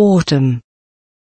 autumn.